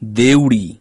Deuri.